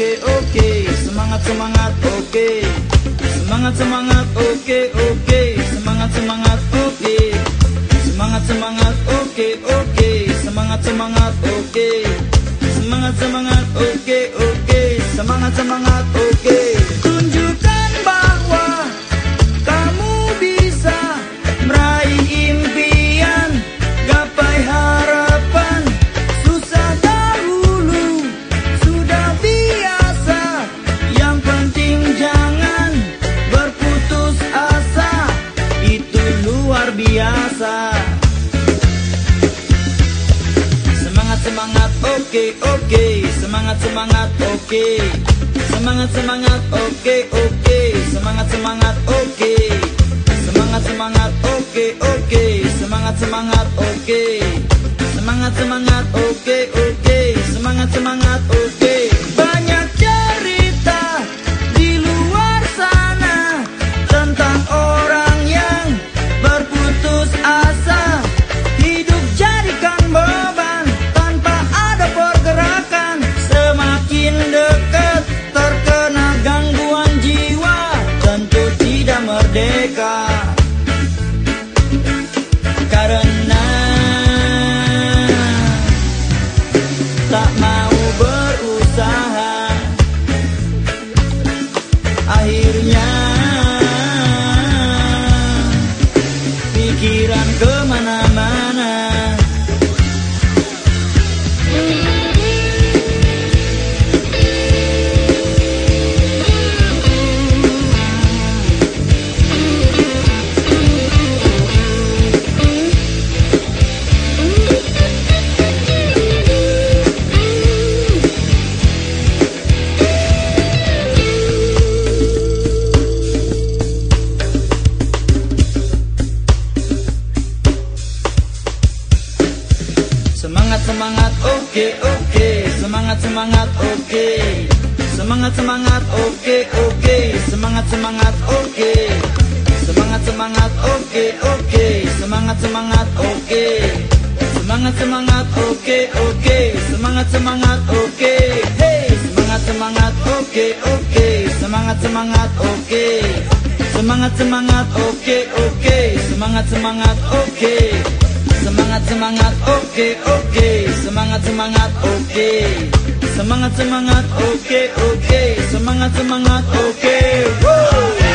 oke oke. Semangat semangat oke. Semangat semangat oke oke. Semangat semangat oke. Semangat semangat oke oke. Semangat semangat oke. Semangat oke oke. Semangat semangat oke. Semangat semangat oke oke. Semangat semangat oke. Semangat semangat oke oke. Semangat semangat oke. Semangat semangat oke oke. Semangat semangat oke. Banyak window Semangat semangat oke oke Semangat semangat oke Semangat semangat oke oke Semangat semangat oke Semangat semangat oke oke Semangat semangat oke Semangat semangat oke oke Semangat semangat oke Hey semangat semangat oke oke Semangat semangat oke Semangat semangat oke oke Semangat semangat oke Semangat semangat oke okay, oke okay. Semangat semangat oke okay. Semangat semangat oke okay, oke okay. Semangat semangat oke okay.